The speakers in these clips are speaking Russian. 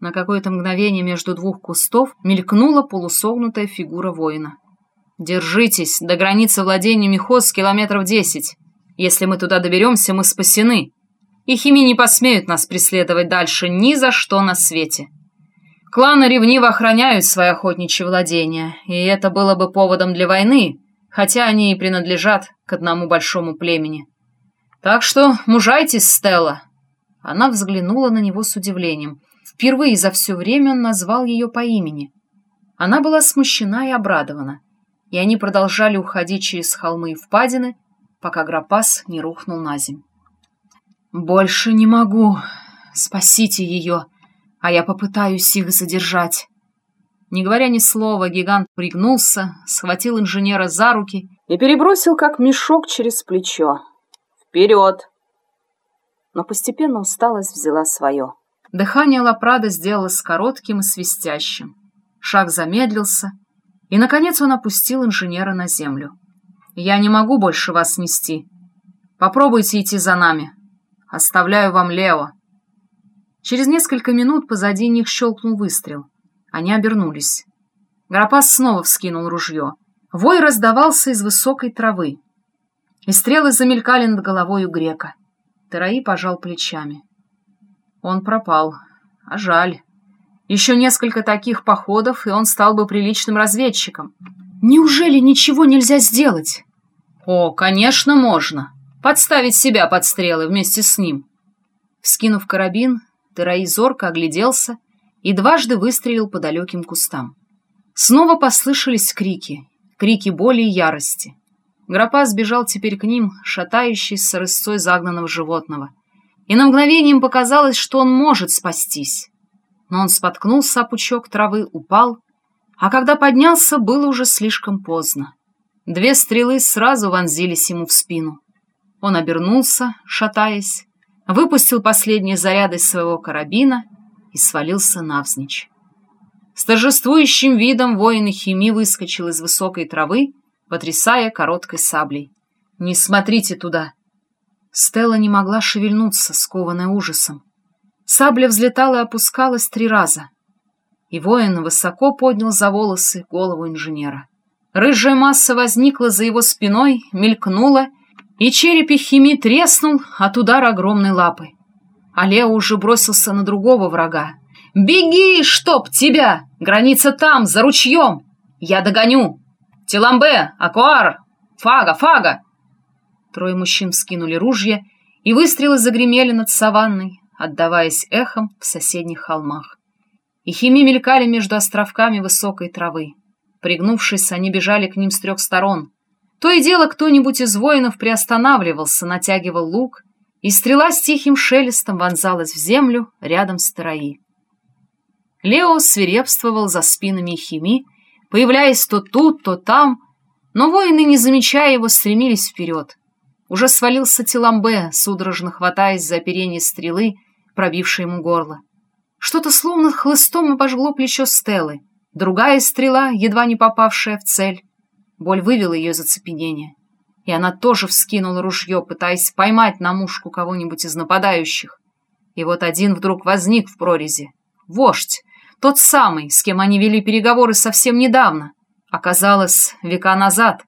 На какое-то мгновение между двух кустов мелькнула полусогнутая фигура воина. «Держитесь, до границы владения Мехоз километров десять. Если мы туда доберемся, мы спасены. И хими не посмеют нас преследовать дальше ни за что на свете. Кланы ревниво охраняют свои охотничьи владения, и это было бы поводом для войны, хотя они и принадлежат к одному большому племени. Так что мужайтесь, Стелла!» Она взглянула на него с удивлением. Впервые за все время он назвал ее по имени. Она была смущена и обрадована, и они продолжали уходить через холмы и впадины, пока Грапас не рухнул на землю. «Больше не могу. Спасите ее, а я попытаюсь их задержать». Не говоря ни слова, гигант пригнулся, схватил инженера за руки и перебросил как мешок через плечо. «Вперед!» Но постепенно усталость взяла свое. Дыхание Лапрада сделалось коротким и свистящим. Шаг замедлился, и, наконец, он опустил инженера на землю. «Я не могу больше вас нести. Попробуйте идти за нами. Оставляю вам Лео». Через несколько минут позади них щелкнул выстрел. Они обернулись. Грапас снова вскинул ружье. Вой раздавался из высокой травы. И стрелы замелькали над головой у грека. Тераи пожал плечами. Он пропал. А жаль. Еще несколько таких походов, и он стал бы приличным разведчиком. Неужели ничего нельзя сделать? О, конечно, можно. Подставить себя под стрелы вместе с ним. Скинув карабин, Тераи зорко огляделся и дважды выстрелил по далеким кустам. Снова послышались крики, крики боли и ярости. Грапас бежал теперь к ним, шатающийся рысцой загнанного животного и на мгновение им показалось, что он может спастись. Но он споткнулся о пучок травы, упал, а когда поднялся, было уже слишком поздно. Две стрелы сразу вонзились ему в спину. Он обернулся, шатаясь, выпустил последние заряды своего карабина и свалился навзничь. С торжествующим видом воин хими выскочил из высокой травы, потрясая короткой саблей. «Не смотрите туда!» Стелла не могла шевельнуться, скованная ужасом. Сабля взлетала и опускалась три раза. И воин высоко поднял за волосы голову инженера. Рыжая масса возникла за его спиной, мелькнула, и череп хими треснул от удара огромной лапы. А Лео уже бросился на другого врага. «Беги, чтоб тебя! Граница там, за ручьем! Я догоню! Теламбе, Акуар, Фага, Фага!» Трое мужчин скинули ружья, и выстрелы загремели над саванной, отдаваясь эхом в соседних холмах. И хими мелькали между островками высокой травы. Пригнувшись, они бежали к ним с трех сторон. То и дело кто-нибудь из воинов приостанавливался, натягивал лук, и стрела с тихим шелестом вонзалась в землю рядом с Тараи. Лео свирепствовал за спинами Хими, появляясь то тут, то там, но воины, не замечая его, стремились вперед. Уже свалился Теламбе, судорожно хватаясь за оперение стрелы, пробившей ему горло. Что-то словно хлыстом обожгло плечо Стеллы. Другая стрела, едва не попавшая в цель. Боль вывела ее из оцепенения. И она тоже вскинула ружье, пытаясь поймать на мушку кого-нибудь из нападающих. И вот один вдруг возник в прорези. Вождь, тот самый, с кем они вели переговоры совсем недавно. Оказалось, века назад.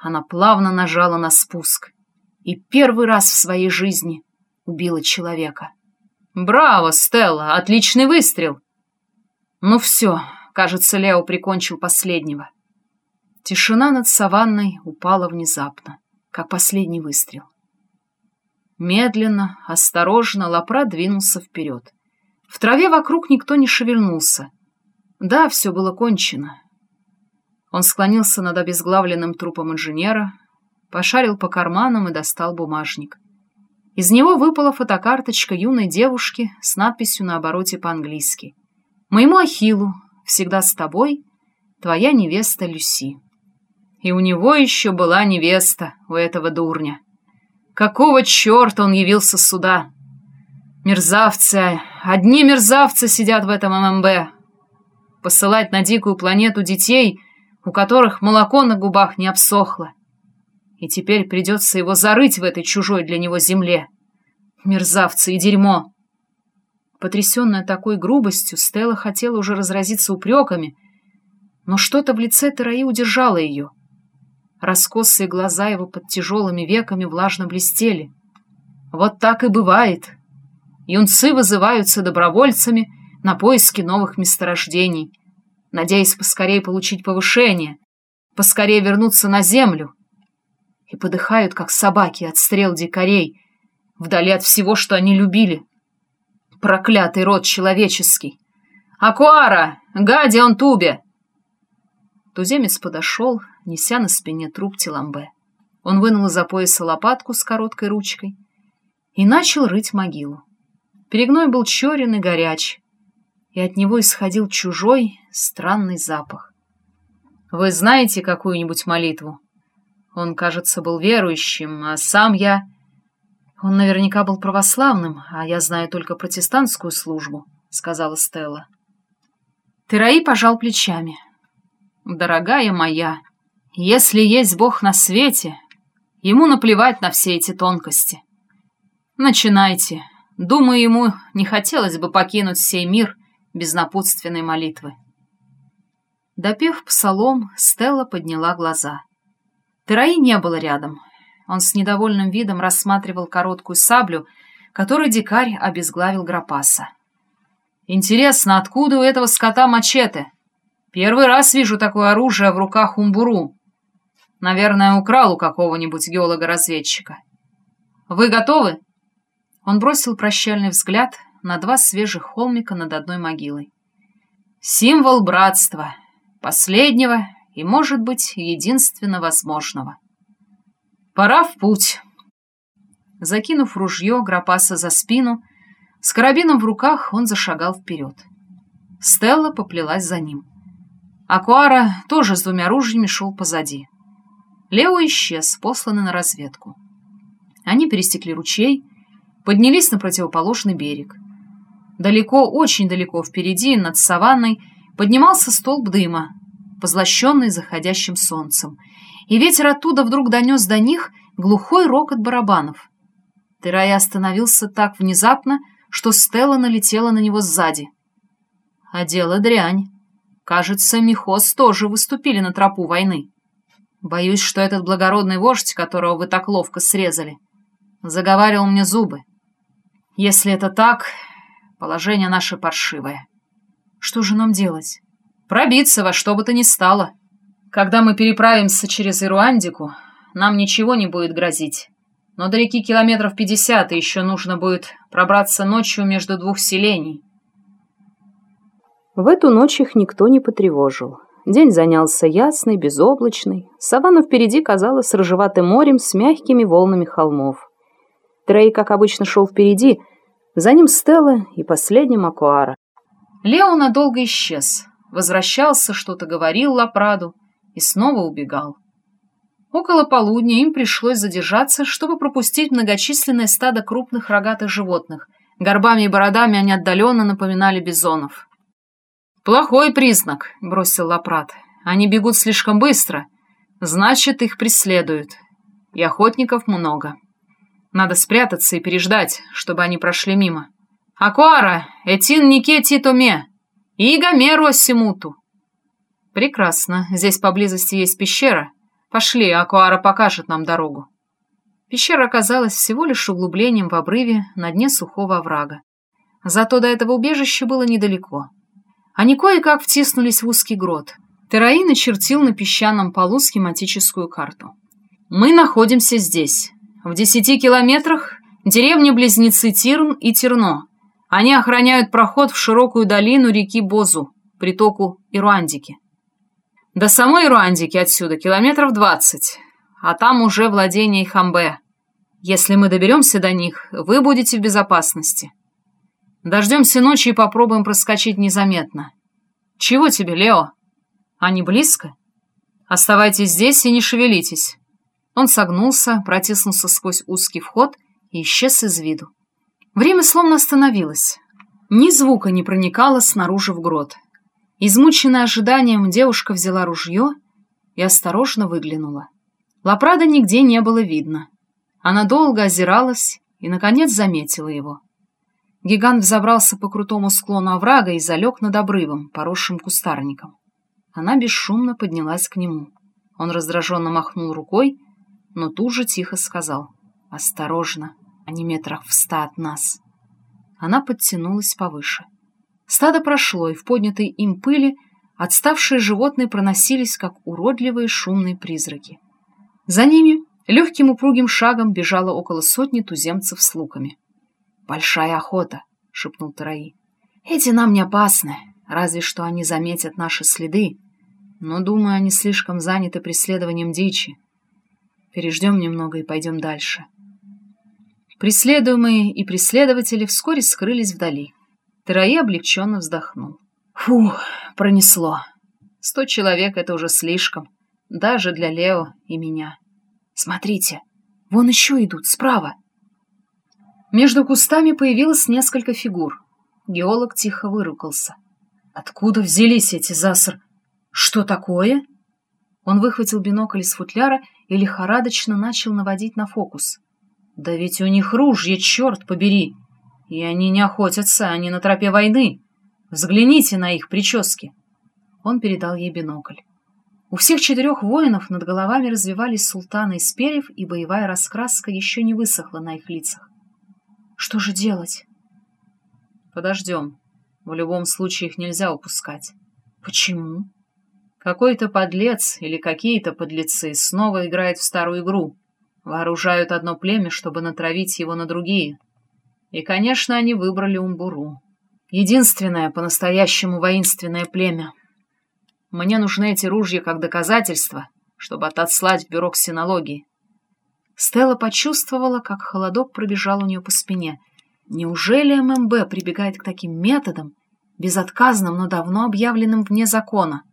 Она плавно нажала на спуск и первый раз в своей жизни убила человека. «Браво, Стелла! Отличный выстрел!» Ну все, кажется, Лео прикончил последнего. Тишина над саванной упала внезапно, как последний выстрел. Медленно, осторожно Лапра двинулся вперед. В траве вокруг никто не шевельнулся. Да, все было кончено. Он склонился над обезглавленным трупом инженера, пошарил по карманам и достал бумажник. Из него выпала фотокарточка юной девушки с надписью на обороте по-английски. «Моему Ахиллу, всегда с тобой, твоя невеста Люси». И у него еще была невеста, у этого дурня. Какого черта он явился сюда? Мерзавцы, одни мерзавцы сидят в этом ММБ. Посылать на дикую планету детей, у которых молоко на губах не обсохло и теперь придется его зарыть в этой чужой для него земле. Мерзавцы и дерьмо. Потрясенная такой грубостью, Стелла хотела уже разразиться упреками, но что-то в лице Тераи удержало ее. Раскосые глаза его под тяжелыми веками влажно блестели. Вот так и бывает. Юнцы вызываются добровольцами на поиски новых месторождений, надеясь поскорее получить повышение, поскорее вернуться на землю. И подыхают, как собаки от стрел дикарей, вдали от всего, что они любили. Проклятый род человеческий! Акуара! Гади он тубе! Туземец подошел, неся на спине труп Теламбе. Он вынул из-за пояса лопатку с короткой ручкой и начал рыть могилу. Перегной был черен и горяч, и от него исходил чужой, странный запах. «Вы знаете какую-нибудь молитву?» Он, кажется, был верующим, а сам я... Он наверняка был православным, а я знаю только протестантскую службу, — сказала Стелла. Тераи пожал плечами. «Дорогая моя, если есть Бог на свете, ему наплевать на все эти тонкости. Начинайте. Думаю, ему не хотелось бы покинуть сей мир без напутственной молитвы». Допев псалом, Стелла подняла глаза. Тераи не было рядом. Он с недовольным видом рассматривал короткую саблю, которой дикарь обезглавил Грапаса. «Интересно, откуда у этого скота мачете? Первый раз вижу такое оружие в руках Умбуру. Наверное, украл у какого-нибудь геолога-разведчика. Вы готовы?» Он бросил прощальный взгляд на два свежих холмика над одной могилой. «Символ братства, последнего и, может быть, единственно возможного. Пора в путь. Закинув ружье Грапаса за спину, с карабином в руках он зашагал вперед. Стелла поплелась за ним. Акуара тоже с двумя ружьями шел позади. Лео исчез, посланный на разведку. Они пересекли ручей, поднялись на противоположный берег. Далеко, очень далеко впереди, над саванной, поднимался столб дыма, позлощенный заходящим солнцем, и ветер оттуда вдруг донес до них глухой рокот барабанов. Терай остановился так внезапно, что Стелла налетела на него сзади. А дело дрянь. Кажется, Михос тоже выступили на тропу войны. Боюсь, что этот благородный вождь, которого вы так ловко срезали, заговаривал мне зубы. Если это так, положение наше паршивое. Что же нам делать? Пробиться во что бы то ни стало. Когда мы переправимся через Ируандику, нам ничего не будет грозить. Но до реки километров пятьдесят, и еще нужно будет пробраться ночью между двух селений. В эту ночь их никто не потревожил. День занялся ясный, безоблачный. Саванна впереди казалась рыжеватым морем с мягкими волнами холмов. Трей, как обычно, шел впереди, за ним Стелла и последним Акуара. Лео надолго исчез. Возвращался, что-то говорил Лапраду и снова убегал. Около полудня им пришлось задержаться, чтобы пропустить многочисленное стадо крупных рогатых животных. Горбами и бородами они отдаленно напоминали бизонов. «Плохой признак», — бросил Лапрад. «Они бегут слишком быстро. Значит, их преследуют. И охотников много. Надо спрятаться и переждать, чтобы они прошли мимо. Акуара, Этин Нике Титоме!» И Гомеру Осимуту. Прекрасно. Здесь поблизости есть пещера. Пошли, Акуара покажет нам дорогу. Пещера оказалась всего лишь углублением в обрыве на дне сухого оврага. Зато до этого убежища было недалеко. Они кое-как втиснулись в узкий грот. Тераин начертил на песчаном полу схематическую карту. «Мы находимся здесь. В десяти километрах деревни-близнецы Тирн и Терно. Они охраняют проход в широкую долину реки Бозу, притоку Ируандики. До самой Ируандики отсюда километров двадцать, а там уже владение Хамбе. Если мы доберемся до них, вы будете в безопасности. Дождемся ночи и попробуем проскочить незаметно. Чего тебе, Лео? Они близко? Оставайтесь здесь и не шевелитесь. Он согнулся, протиснулся сквозь узкий вход и исчез из виду. Время словно остановилось. Ни звука не проникало снаружи в грот. Измученная ожиданием, девушка взяла ружье и осторожно выглянула. Лапрада нигде не было видно. Она долго озиралась и, наконец, заметила его. Гигант взобрался по крутому склону оврага и залег над обрывом, поросшим кустарником. Она бесшумно поднялась к нему. Он раздраженно махнул рукой, но тут же тихо сказал «Осторожно, они метрах в ста от нас». Она подтянулась повыше. Стадо прошло, и в поднятой им пыли отставшие животные проносились, как уродливые шумные призраки. За ними легким упругим шагом бежало около сотни туземцев с луками. «Большая охота», — шепнул Тараи. «Эти нам не опасны, разве что они заметят наши следы, но, думаю, они слишком заняты преследованием дичи. Переждем немного и пойдем дальше». Преследуемые и преследователи вскоре скрылись вдали. Тараи облегченно вздохнул. «Фу, пронесло. Сто человек — это уже слишком, даже для Лео и меня. Смотрите, вон еще идут, справа». Между кустами появилось несколько фигур. Геолог тихо выругался. «Откуда взялись эти заср... Что такое?» Он выхватил бинокль из футляра и лихорадочно начал наводить на фокус. Да ведь у них ружья, черт побери! И они не охотятся, они на тропе войны. Взгляните на их прически. Он передал ей бинокль. У всех четырех воинов над головами развивались султаны из перьев, и боевая раскраска еще не высохла на их лицах. Что же делать? Подождем. В любом случае их нельзя упускать. Почему? Какой-то подлец или какие-то подлецы снова играют в старую игру. Вооружают одно племя, чтобы натравить его на другие. И, конечно, они выбрали Умбуру. Единственное по-настоящему воинственное племя. Мне нужны эти ружья как доказательство, чтобы отослать в бюро ксенологии. Стелла почувствовала, как холодок пробежал у нее по спине. Неужели ММБ прибегает к таким методам, безотказным, но давно объявленным вне закона?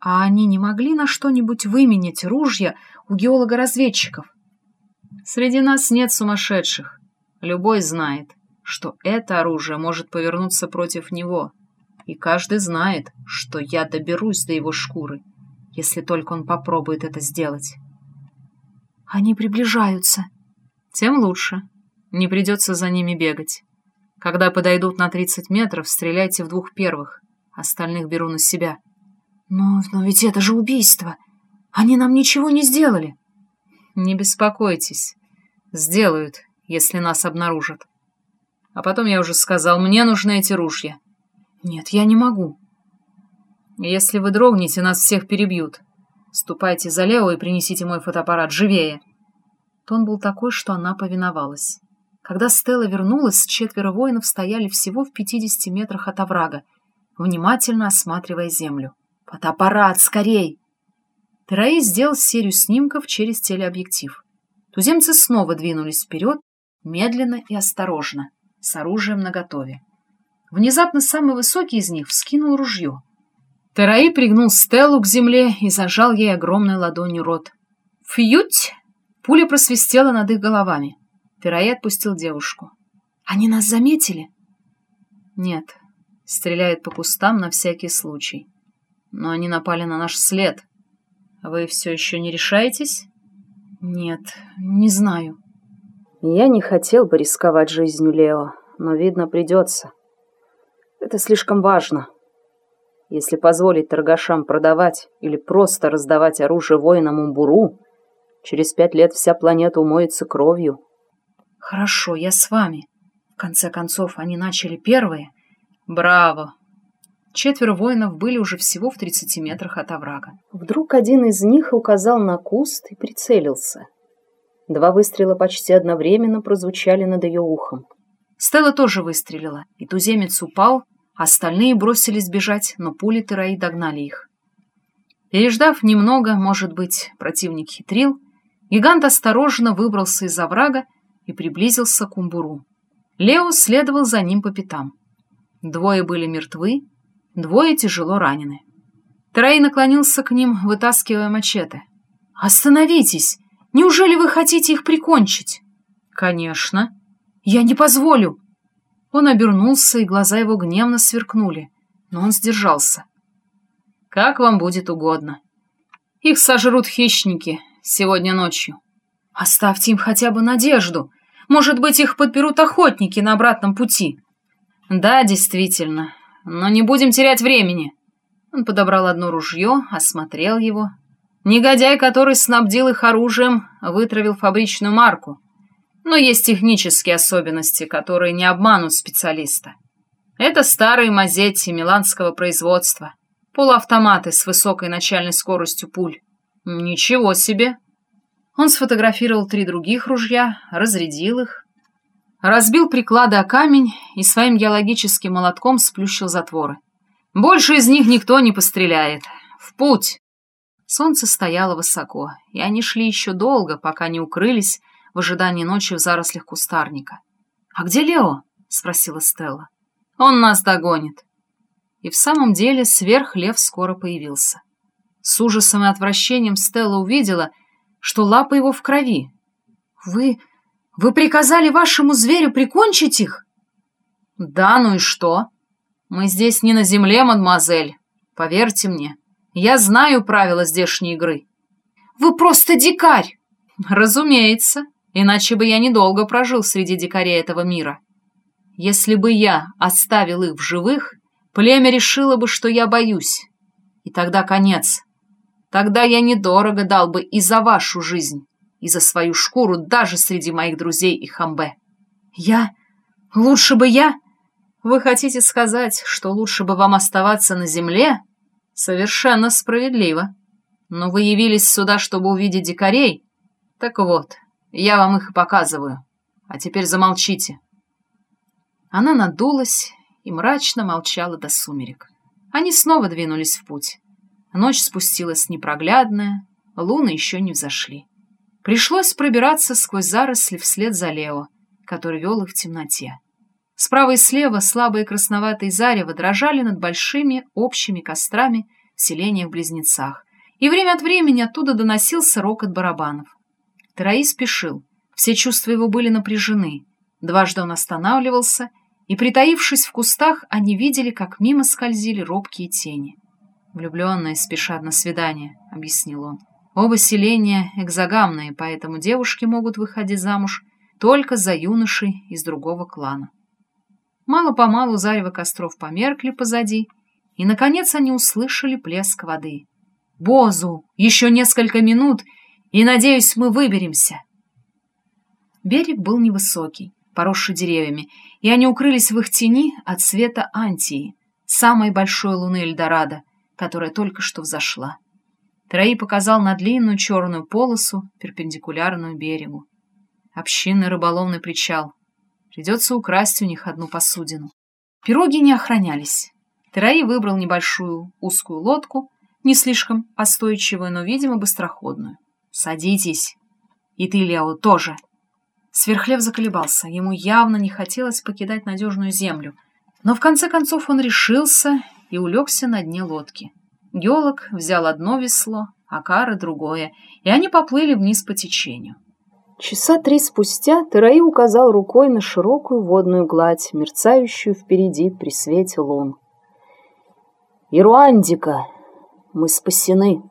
А они не могли на что-нибудь выменять ружья у геолога-разведчиков? Среди нас нет сумасшедших. Любой знает, что это оружие может повернуться против него. И каждый знает, что я доберусь до его шкуры, если только он попробует это сделать. Они приближаются. Тем лучше. Не придется за ними бегать. Когда подойдут на 30 метров, стреляйте в двух первых. Остальных беру на себя. Но, но ведь это же убийство. Они нам ничего не сделали. Не беспокойтесь. Сделают, если нас обнаружат. А потом я уже сказал, мне нужны эти ружья. Нет, я не могу. Если вы дрогнете, нас всех перебьют. Ступайте за Лео и принесите мой фотоаппарат живее. Тон был такой, что она повиновалась. Когда Стелла вернулась, четверо воинов стояли всего в пятидесяти метрах от оврага, внимательно осматривая землю. «Фотоаппарат, скорей!» Тераи сделал серию снимков через телеобъектив. Туземцы снова двинулись вперед, медленно и осторожно, с оружием наготове. Внезапно самый высокий из них вскинул ружье. Тераи пригнул Стеллу к земле и зажал ей огромной ладонью рот. «Фьють!» Пуля просвистела над их головами. Тераи отпустил девушку. «Они нас заметили?» «Нет», стреляет по кустам на всякий случай. Но они напали на наш след. Вы все еще не решаетесь? Нет, не знаю. Я не хотел бы рисковать жизнью Лео, но, видно, придется. Это слишком важно. Если позволить торгашам продавать или просто раздавать оружие воинам Умбуру, через пять лет вся планета умоется кровью. Хорошо, я с вами. В конце концов, они начали первые. Браво! Четверо воинов были уже всего в тридцати метрах от оврага. Вдруг один из них указал на куст и прицелился. Два выстрела почти одновременно прозвучали над ее ухом. Стелла тоже выстрелила, и туземец упал, остальные бросились бежать, но пули Тераи догнали их. Переждав немного, может быть, противник хитрил, гигант осторожно выбрался из оврага и приблизился к Умбуру. Лео следовал за ним по пятам. Двое были мертвы, Двое тяжело ранены. Трей наклонился к ним, вытаскивая мачете. «Остановитесь! Неужели вы хотите их прикончить?» «Конечно. Я не позволю!» Он обернулся, и глаза его гневно сверкнули, но он сдержался. «Как вам будет угодно. Их сожрут хищники сегодня ночью. Оставьте им хотя бы надежду. Может быть, их подберут охотники на обратном пути. Да, действительно. Но не будем терять времени. Он подобрал одно ружье, осмотрел его. Негодяй, который снабдил их оружием, вытравил фабричную марку. Но есть технические особенности, которые не обманут специалиста. Это старые мазетти миланского производства. Полуавтоматы с высокой начальной скоростью пуль. Ничего себе! Он сфотографировал три других ружья, разрядил их, разбил приклады о камень и своим геологическим молотком сплющил затворы. Больше из них никто не постреляет. В путь! Солнце стояло высоко, и они шли еще долго, пока не укрылись в ожидании ночи в зарослях кустарника. «А где Лео?» — спросила Стелла. «Он нас догонит». И в самом деле сверхлев скоро появился. С ужасом и отвращением Стелла увидела, что лапа его в крови. «Вы... вы приказали вашему зверю прикончить их?» «Да, ну и что? Мы здесь не на земле, мадемуазель. Поверьте мне, я знаю правила здешней игры». «Вы просто дикарь!» «Разумеется, иначе бы я недолго прожил среди дикарей этого мира. Если бы я оставил их в живых, племя решило бы, что я боюсь. И тогда конец. Тогда я недорого дал бы и за вашу жизнь, и за свою шкуру даже среди моих друзей и хамбе. Я? Лучше бы я? Вы хотите сказать, что лучше бы вам оставаться на земле? Совершенно справедливо. Но вы явились сюда, чтобы увидеть дикарей? Так вот, я вам их и показываю. А теперь замолчите. Она надулась и мрачно молчала до сумерек. Они снова двинулись в путь. Ночь спустилась непроглядная, луны еще не взошли. Пришлось пробираться сквозь заросли вслед за Лео, который вел их в темноте. Справа и слева слабые красноватые зарево дрожали над большими общими кострами в селениях-близнецах, и время от времени оттуда доносился рокот барабанов. Тараи спешил, все чувства его были напряжены. Дважды он останавливался, и, притаившись в кустах, они видели, как мимо скользили робкие тени. «Влюбленные спешат на свидание», — объяснил он. «Оба селения экзогамные, поэтому девушки могут выходить замуж только за юношей из другого клана». Мало-помалу зарево костров померкли позади, и, наконец, они услышали плеск воды. «Бозу! Еще несколько минут, и, надеюсь, мы выберемся!» Берег был невысокий, поросший деревьями, и они укрылись в их тени от света Антии, самой большой луны Эльдорадо, которая только что взошла. Трои показал на длинную черную полосу, перпендикулярную берегу. Общинный рыболовный причал. Придется украсть у них одну посудину. Пироги не охранялись. Тераи выбрал небольшую узкую лодку, не слишком остойчивую, но, видимо, быстроходную. «Садитесь. И ты, Лео, тоже». Сверхлев заколебался. Ему явно не хотелось покидать надежную землю. Но в конце концов он решился и улегся на дне лодки. Геолог взял одно весло, а Кара другое, и они поплыли вниз по течению. Часа три спустя Тераи указал рукой на широкую водную гладь, мерцающую впереди при свете лун. «Ируандика! Мы спасены!»